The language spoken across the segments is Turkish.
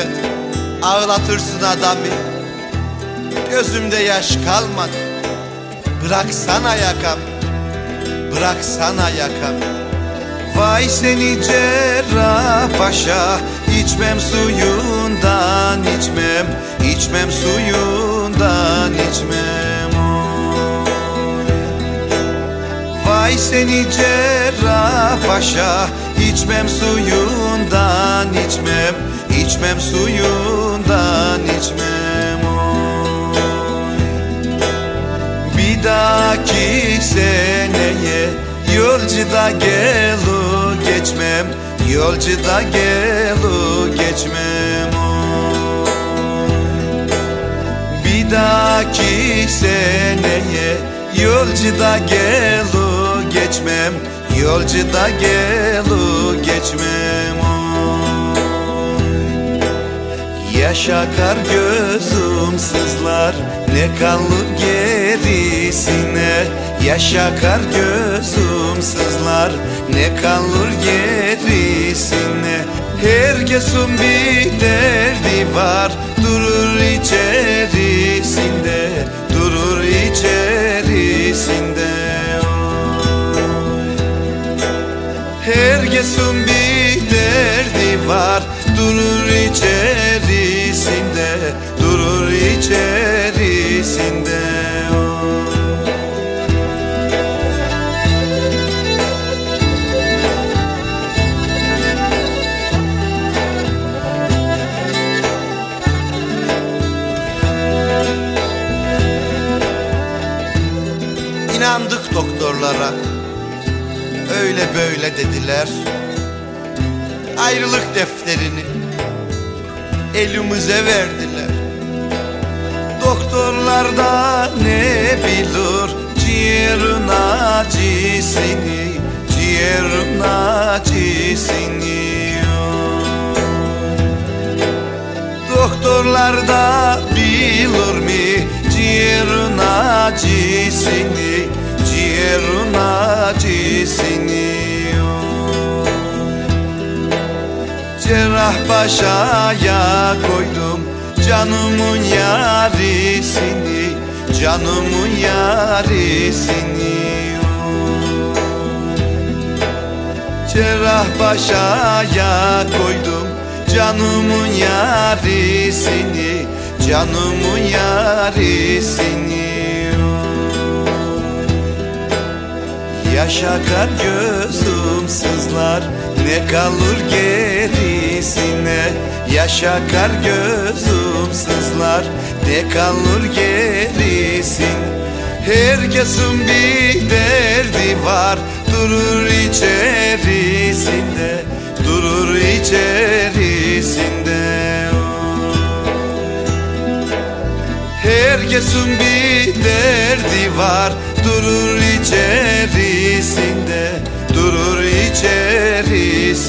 Gurbet ağlatırsın adamı. Gözümde yaş kalmadı. Bıraksana yakam Bıraksana yakam Vay seni cerrah paşa içmem suyundan içmem. İçmem suyundan içmem. Vay seni cerrah paşa içmem suyundan içmem içmem suyundan içmem oy. Bir dahaki seneye Yolcuda gelu geçmem Yolcuda gelu geçmem oy. Bir dahaki seneye Yolcuda gelu geçmem Yolcuda gelu geçmem oy. Yaşa kar gözüm sızlar Ne kalır gerisine Yaşa kar gözüm sızlar Ne kalır gerisine Herkesin bir derdi var Durur içerisinde Durur içerisinde oy. Herkesin bir derdi var Durur içerisinde içerisinde. İnandık doktorlara. Öyle böyle dediler. Ayrılık defterini Elimize verdiler Doktorlar da ne bilir ciğerin acısını Ciğerin acısını. Doktorlar da bilir mi? Ciğerin acısını Ciğerin acısını. Cerrah başaya koydum canımın yarisini Canımın yarisini Cerrah başaya koydum canımın yarisini Canımın yarisini Yaşa kar gözüm sızlar Ne kalır gerisine? Yaşa kar gözüm sızlar Ne kalır gerisin Herkesin bir derdi var. Durur içerisinde Durur içerisinde. Herkesin bir derdi var. Durur içerisinde Durur içerisinde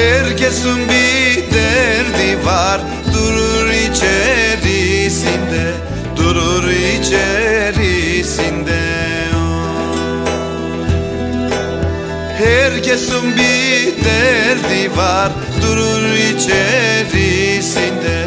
Herkesin bir derdi var. Durur içerisinde Durur içerisinde. Herkesin bir derdi var. Durur içerisinde